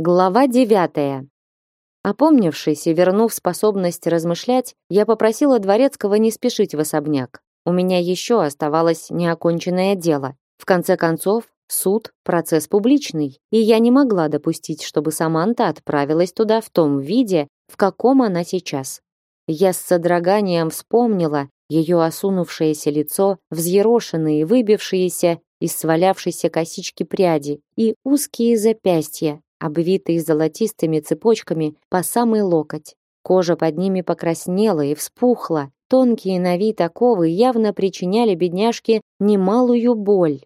Глава девятая. Опомнившись и вернув способность размышлять, я попросила дворецкого не спешить в особняк. У меня еще оставалось неоконченное дело. В конце концов, суд процесс публичный, и я не могла допустить, чтобы Саманта отправилась туда в том виде, в каком она сейчас. Я с содроганием вспомнила ее осунувшееся лицо, взъерошенные, выбившиеся из свалявшейся косички пряди и узкие запястья, обвитые золотистыми цепочками по самый локоть. Кожа под ними покраснела и вспухла. Тонкие на вид оковы явно причиняли бедняжке немалую боль.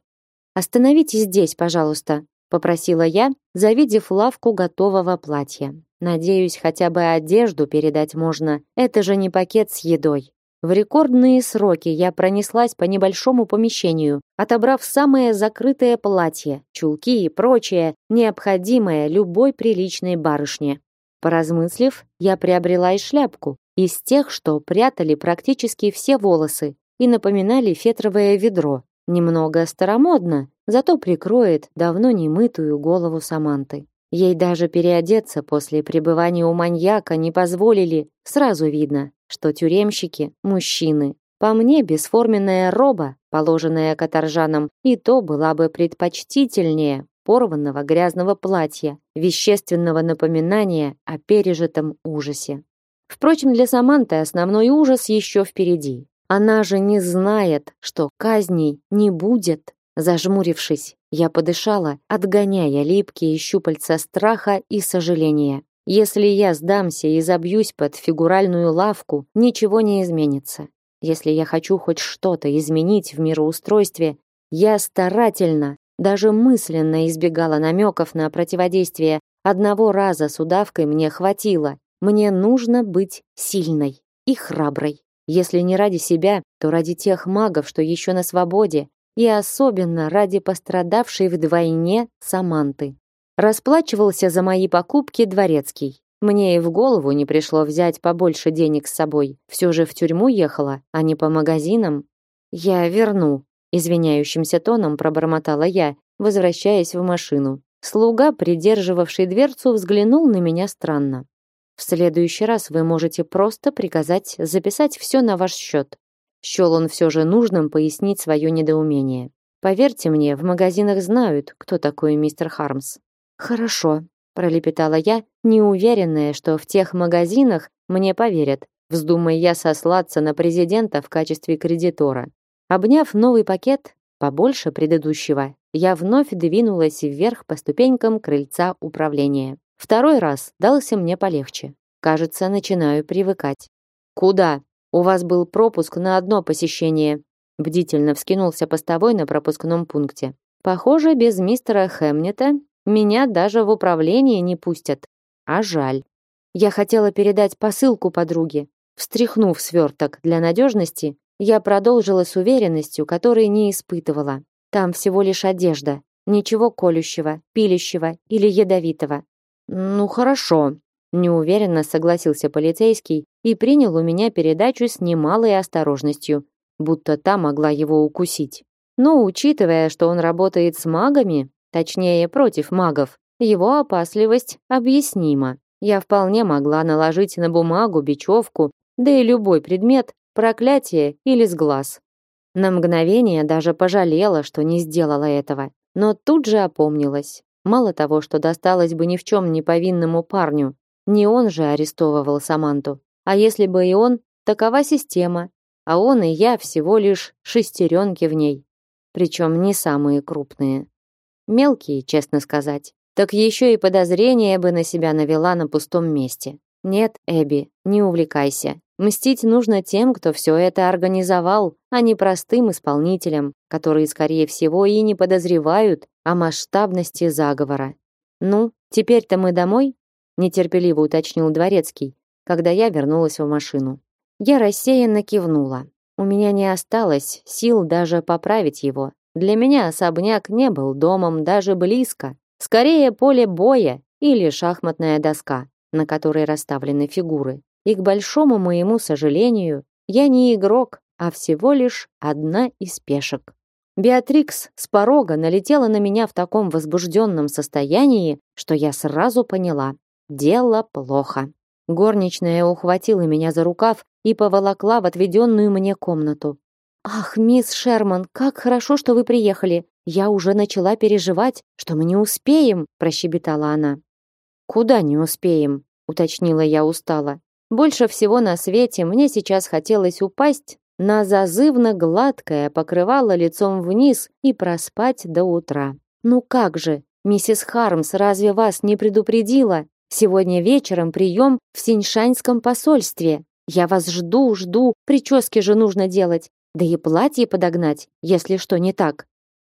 «Остановитесь здесь, пожалуйста», — попросила я, завидев лавку готового платья. «Надеюсь, хотя бы одежду передать можно. Это же не пакет с едой». В рекордные сроки я пронеслась по небольшому помещению, отобрав самое закрытое платье, чулки и прочее, необходимое любой приличной барышне. Поразмыслив, я приобрела и шляпку, из тех, что прятали практически все волосы и напоминали фетровое ведро. Немного старомодно, зато прикроет давно не мытую голову Саманты. Ей даже переодеться после пребывания у маньяка не позволили, сразу видно, что тюремщики – мужчины. По мне, бесформенная роба, положенная каторжанам, и то была бы предпочтительнее порванного грязного платья, вещественного напоминания о пережитом ужасе. Впрочем, для Саманты основной ужас еще впереди. Она же не знает, что казней не будет. Зажмурившись, я подышала, отгоняя липкие щупальца страха и сожаления. Если я сдамся и забьюсь под фигуральную лавку, ничего не изменится. Если я хочу хоть что-то изменить в мироустройстве, я старательно, даже мысленно избегала намеков на противодействие. Одного раза с удавкой мне хватило. Мне нужно быть сильной и храброй. Если не ради себя, то ради тех магов, что еще на свободе, и особенно ради пострадавшей вдвойне Саманты. Расплачивался за мои покупки дворецкий. Мне и в голову не пришло взять побольше денег с собой. Все же в тюрьму ехала, а не по магазинам. Я верну, извиняющимся тоном пробормотала я, возвращаясь в машину. Слуга, придерживавший дверцу, взглянул на меня странно. В следующий раз вы можете просто приказать записать все на ваш счет. Счел он все же нужным пояснить свое недоумение. Поверьте мне, в магазинах знают, кто такой мистер Хармс. Хорошо, пролепетала я, неуверенная, что в тех магазинах мне поверят. Вздумай я сослаться на президента в качестве кредитора. Обняв новый пакет, побольше предыдущего, я вновь двинулась вверх по ступенькам крыльца управления. Второй раз дался мне полегче. Кажется, начинаю привыкать. Куда? У вас был пропуск на одно посещение. Бдительно вскинулся постовой на пропускном пункте. Похоже, без мистера Хемнета меня даже в управление не пустят. А жаль. Я хотела передать посылку подруге. Встряхнув сверток для надежности, я продолжила с уверенностью, которой не испытывала. Там всего лишь одежда, ничего колющего, пилящего или ядовитого. Ну хорошо, неуверенно согласился полицейский и принял у меня передачу с немалой осторожностью, будто та могла его укусить. Но учитывая, что он работает с магами, точнее против магов, его опасливость объяснима. Я вполне могла наложить на бумагу бечевку, да и любой предмет, проклятие или сглаз. На мгновение даже пожалела, что не сделала этого, но тут же опомнилась. Мало того, что досталось бы ни в чем не повинному парню, не он же арестовывал Саманту. А если бы и он, такова система, а он и я всего лишь шестеренки в ней, причем не самые крупные. Мелкие, честно сказать. Так еще и подозрение бы на себя навела на пустом месте. Нет, Эбби, не увлекайся. Мстить нужно тем, кто все это организовал, а не простым исполнителям, которые, скорее всего, и не подозревают о масштабности заговора. Ну, теперь-то мы домой? нетерпеливо уточнил дворецкий, когда я вернулась в машину. Я рассеянно кивнула. У меня не осталось сил даже поправить его. Для меня особняк не был домом даже близко. Скорее поле боя или шахматная доска, на которой расставлены фигуры. И к большому моему сожалению, я не игрок, а всего лишь одна из пешек. Беатрикс с порога налетела на меня в таком возбужденном состоянии, что я сразу поняла – дело плохо. Горничная ухватила меня за рукав и поволокла в отведенную мне комнату. «Ах, мисс Шерман, как хорошо, что вы приехали! Я уже начала переживать, что мы не успеем!» – прощебетала она. «Куда не успеем?» – уточнила я устало. Больше всего на свете мне сейчас хотелось упасть на зазывно гладкое покрывало лицом вниз и проспать до утра. «Ну как же, миссис Хармс разве вас не предупредила? Сегодня вечером прием в Синьшанском посольстве. Я вас жду, жду, прически же нужно делать. Да и платье подогнать, если что не так.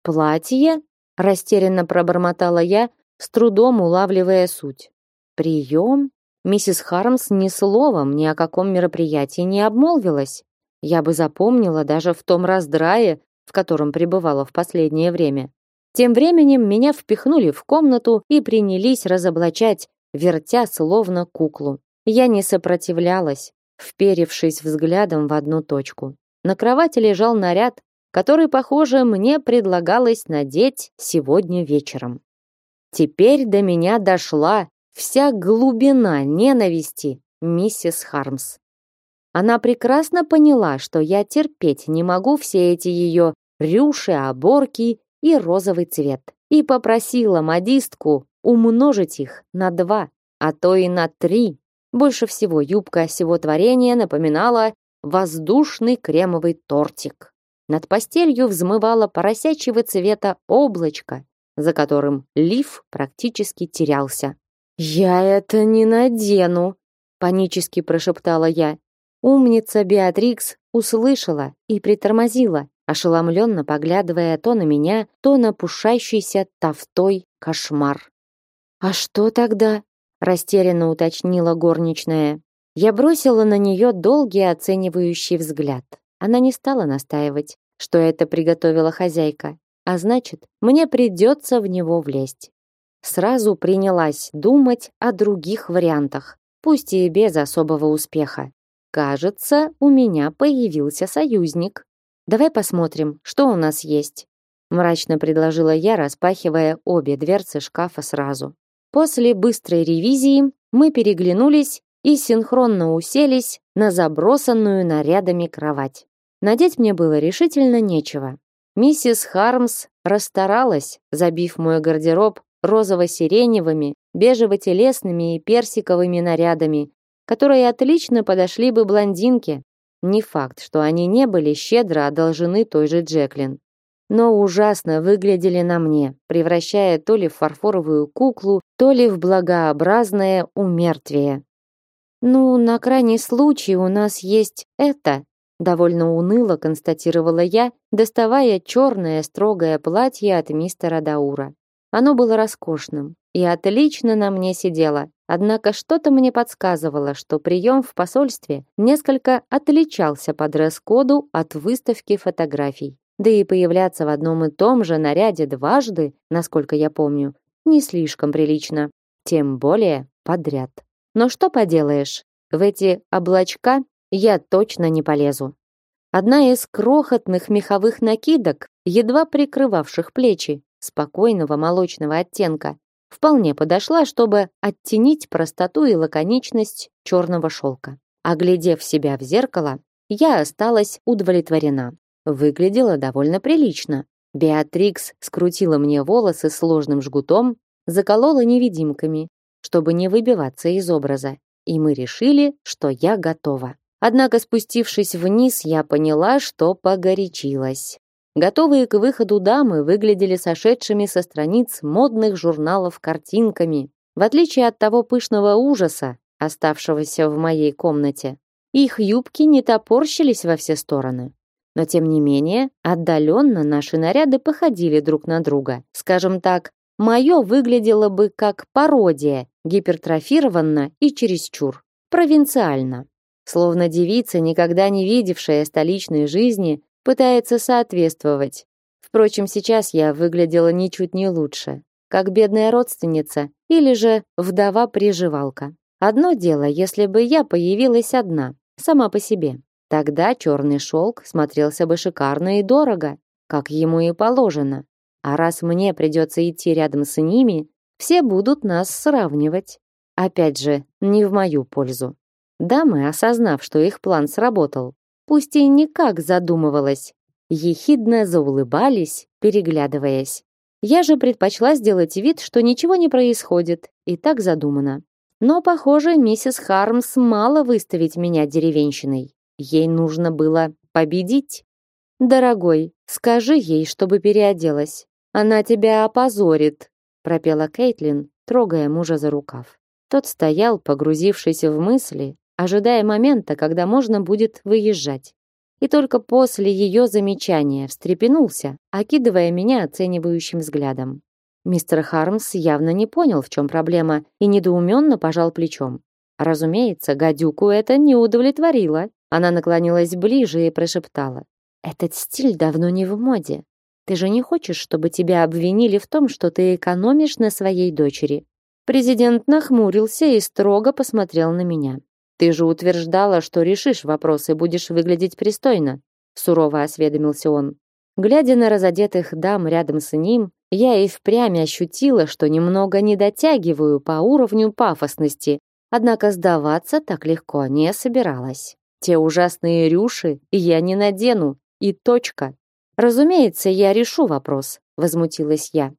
Платье? Растерянно пробормотала я, с трудом улавливая суть. Прием? Миссис Хармс ни словом ни о каком мероприятии не обмолвилась. Я бы запомнила даже в том раздрае, в котором пребывала в последнее время. Тем временем меня впихнули в комнату и принялись разоблачать, вертя словно куклу. Я не сопротивлялась, вперевшись взглядом в одну точку. На кровати лежал наряд, который, похоже, мне предлагалось надеть сегодня вечером. Теперь до меня дошла вся глубина ненависти миссис Хармс. Она прекрасно поняла, что я терпеть не могу все эти ее рюши, оборки и розовый цвет, и попросила модистку умножить их на два, а то и на три. Больше всего юбка всего творения напоминала воздушный кремовый тортик. Над постелью взмывало поросячьего цвета облачко, за которым лиф практически терялся. «Я это не надену!» — панически прошептала я. Умница Беатрикс услышала и притормозила, ошеломленно поглядывая то на меня, то на пушащийся тафтой кошмар. «А что тогда?» — растерянно уточнила горничная. Я бросила на нее долгий оценивающий взгляд. Она не стала настаивать, что это приготовила хозяйка, а значит, мне придется в него влезть. Сразу принялась думать о других вариантах, пусть и без особого успеха. Кажется, у меня появился союзник. Давай посмотрим, что у нас есть, мрачно предложила я, распахивая обе дверцы шкафа сразу. После быстрой ревизии мы переглянулись и синхронно уселись на забросанную нарядами кровать. Надеть мне было решительно нечего. Миссис Хармс расстаралась, забив мой гардероб розово-сиреневыми, бежево-телесными и персиковыми нарядами, которые отлично подошли бы блондинке. Не факт, что они не были щедро одолжены той же Джеклин. Но ужасно выглядели на мне, превращая то ли в фарфоровую куклу, то ли в благообразное умертвие. Ну, на крайний случай у нас есть это, довольно уныло констатировала я, доставая черное строгое платье от мистера Даура. Оно было роскошным и отлично на мне сидело. Однако что-то мне подсказывало, что прием в посольстве несколько отличался по дресс-коду от выставки фотографий. Да и появляться в одном и том же наряде дважды, насколько я помню, не слишком прилично, тем более подряд. Но что поделаешь, в эти облачка я точно не полезу. Одна из крохотных меховых накидок, едва прикрывавших плечи, спокойного молочного оттенка, вполне подошла, чтобы оттенить простоту и лаконичность черного шелка. Оглядев себя в зеркало, я осталась удовлетворена. Выглядела довольно прилично. Беатрикс скрутила мне волосы сложным жгутом, заколола невидимками, чтобы не выбиваться из образа, и мы решили, что я готова. Однако, спустившись вниз, я поняла, что погорячилась. Готовые к выходу дамы выглядели сошедшими со страниц модных журналов картинками, в отличие от того пышного ужаса, оставшегося в моей комнате. Их юбки не топорщились во все стороны. Но тем не менее, отдаленно наши наряды походили друг на друга. Скажем так, мое выглядело бы как пародия, гипертрофированно и чересчур, провинциально. Словно девица, никогда не видевшая столичной жизни, пытается соответствовать. Впрочем, сейчас я выглядела ничуть не лучше, как бедная родственница или же вдова-приживалка. Одно дело, если бы я появилась одна, сама по себе. Тогда черный шелк смотрелся бы шикарно и дорого, как ему и положено. А раз мне придется идти рядом с ними, все будут нас сравнивать. Опять же, не в мою пользу. Дамы, осознав, что их план сработал, пусть и никак задумывалась, ехидно заулыбались, переглядываясь. Я же предпочла сделать вид, что ничего не происходит, и так задумано. Но, похоже, миссис Хармс мало выставить меня деревенщиной. Ей нужно было победить. Дорогой, скажи ей, чтобы переоделась. Она тебя опозорит, пропела Кейтлин, трогая мужа за рукав. Тот стоял, погрузившись в мысли, ожидая момента, когда можно будет выезжать. И только после ее замечания встрепенулся, окидывая меня оценивающим взглядом. Мистер Хармс явно не понял, в чем проблема, и недоуменно пожал плечом. Разумеется, гадюку это не удовлетворило. Она наклонилась ближе и прошептала. «Этот стиль давно не в моде. Ты же не хочешь, чтобы тебя обвинили в том, что ты экономишь на своей дочери?» Президент нахмурился и строго посмотрел на меня. «Ты же утверждала, что решишь вопрос и будешь выглядеть пристойно», сурово осведомился он. Глядя на разодетых дам рядом с ним, я и впрямь ощутила, что немного не дотягиваю по уровню пафосности, однако сдаваться так легко не собиралась. Те ужасные рюши я не надену, и точка. Разумеется, я решу вопрос, возмутилась я.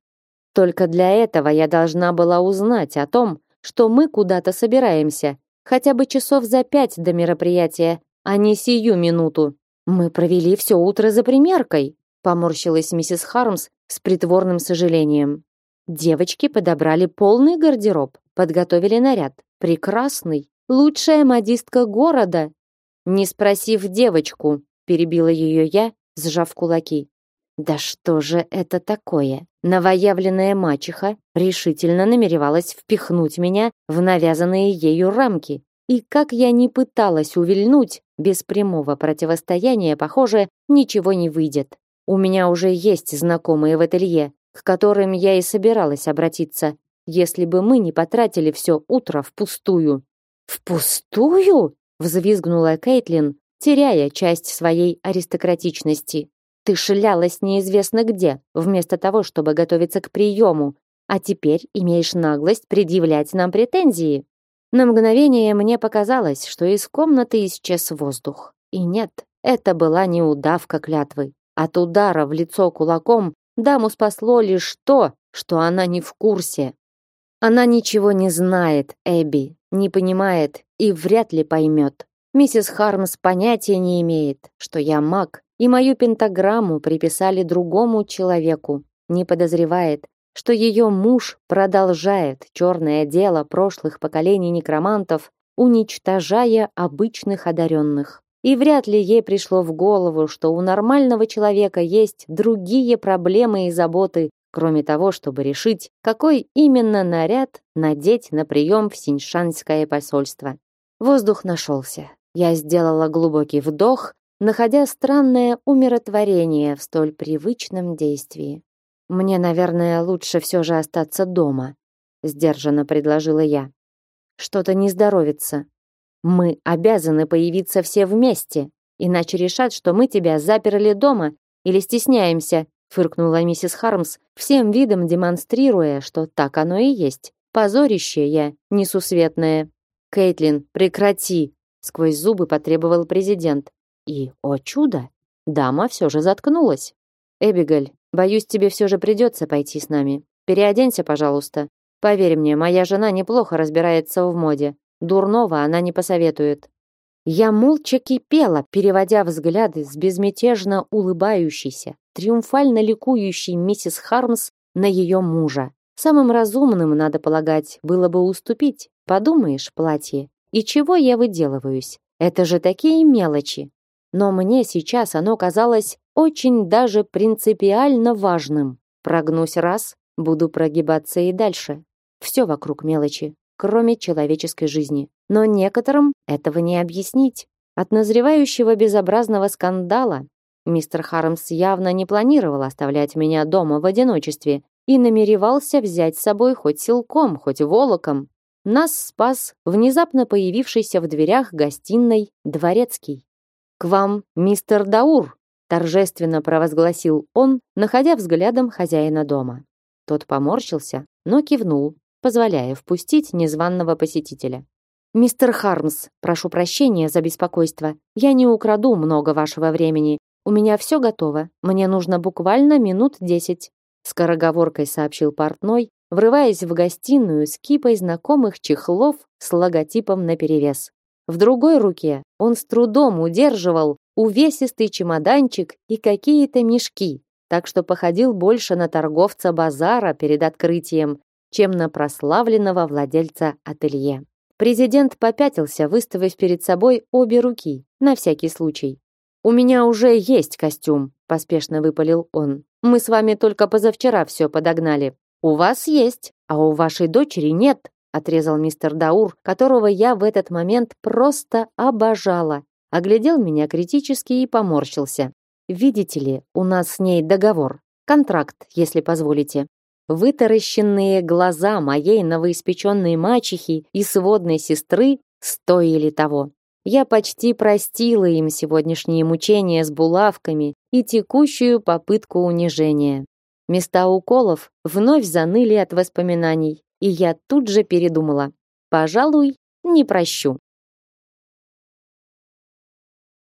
Только для этого я должна была узнать о том, что мы куда-то собираемся, хотя бы часов за пять до мероприятия, а не сию минуту. Мы провели все утро за примеркой, поморщилась миссис Хармс с притворным сожалением. Девочки подобрали полный гардероб, подготовили наряд. Прекрасный, лучшая модистка города. Не спросив девочку, перебила ее я, сжав кулаки. Да что же это такое? Новоявленная мачеха решительно намеревалась впихнуть меня в навязанные ею рамки. И как я ни пыталась увильнуть, без прямого противостояния, похоже, ничего не выйдет. У меня уже есть знакомые в ателье, к которым я и собиралась обратиться, если бы мы не потратили все утро впустую. Впустую? взвизгнула Кейтлин, теряя часть своей аристократичности. Ты шлялась неизвестно где, вместо того, чтобы готовиться к приему, а теперь имеешь наглость предъявлять нам претензии. На мгновение мне показалось, что из комнаты исчез воздух. И нет, это была не удавка клятвы. От удара в лицо кулаком даму спасло лишь то, что она не в курсе. Она ничего не знает, Эбби, не понимает и вряд ли поймет. Миссис Хармс понятия не имеет, что я маг и мою пентаграмму приписали другому человеку, не подозревает, что ее муж продолжает черное дело прошлых поколений некромантов, уничтожая обычных одаренных. И вряд ли ей пришло в голову, что у нормального человека есть другие проблемы и заботы, кроме того, чтобы решить, какой именно наряд надеть на прием в Синьшанское посольство. Воздух нашелся. Я сделала глубокий вдох находя странное умиротворение в столь привычном действии. Мне, наверное, лучше все же остаться дома, сдержанно предложила я. Что-то не здоровится. Мы обязаны появиться все вместе, иначе решат, что мы тебя заперли дома или стесняемся, фыркнула миссис Хармс, всем видом демонстрируя, что так оно и есть. Позорище я несусветное. Кейтлин, прекрати, сквозь зубы потребовал президент. И, о чудо, дама все же заткнулась. Эбигель, боюсь, тебе все же придется пойти с нами. Переоденься, пожалуйста. Поверь мне, моя жена неплохо разбирается в моде. Дурного она не посоветует. Я молча кипела, переводя взгляды с безмятежно улыбающейся, триумфально ликующей миссис Хармс на ее мужа. Самым разумным, надо полагать, было бы уступить. Подумаешь, платье. И чего я выделываюсь? Это же такие мелочи но мне сейчас оно казалось очень даже принципиально важным. Прогнусь раз, буду прогибаться и дальше. Все вокруг мелочи, кроме человеческой жизни. Но некоторым этого не объяснить. От назревающего безобразного скандала мистер Хармс явно не планировал оставлять меня дома в одиночестве и намеревался взять с собой хоть силком, хоть волоком. Нас спас внезапно появившийся в дверях гостиной дворецкий. К вам мистер Даур, торжественно провозгласил он, находя взглядом хозяина дома. Тот поморщился, но кивнул, позволяя впустить незваного посетителя. Мистер Хармс, прошу прощения за беспокойство. Я не украду много вашего времени. У меня все готово. Мне нужно буквально минут десять. Скороговоркой сообщил портной, врываясь в гостиную с кипой знакомых чехлов с логотипом наперевес. В другой руке он с трудом удерживал увесистый чемоданчик и какие-то мешки, так что походил больше на торговца базара перед открытием, чем на прославленного владельца ателье. Президент попятился, выставив перед собой обе руки, на всякий случай. «У меня уже есть костюм», – поспешно выпалил он. «Мы с вами только позавчера все подогнали. У вас есть, а у вашей дочери нет», – отрезал мистер Даур, которого я в этот момент просто обожала. Оглядел меня критически и поморщился. «Видите ли, у нас с ней договор. Контракт, если позволите. Вытаращенные глаза моей новоиспеченной мачехи и сводной сестры стоили того. Я почти простила им сегодняшние мучения с булавками и текущую попытку унижения. Места уколов вновь заныли от воспоминаний, и я тут же передумала. Пожалуй, не прощу.